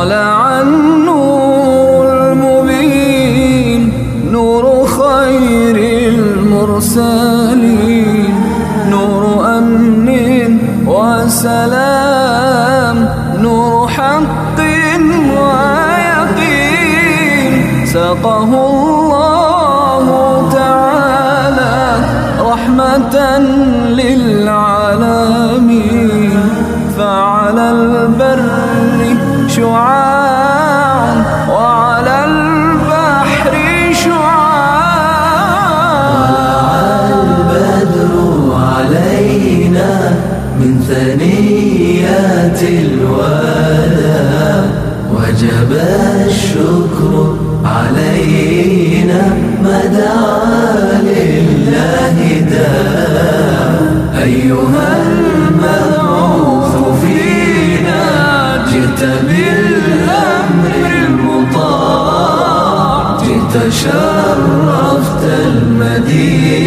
طلع النور المبين نور خير المرسلين. نور أمن وسلام نور حق ويقين. سقه الله تعالى رحمة للعالمين. فعلى البر وعلى البحر شعاع. طلع البدر علينا من ثنيات الوداع وجب الشكر علينا ما دعا لله داع أيها أنت بالأمر المطاع تشرفت المدينة.